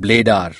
Bladar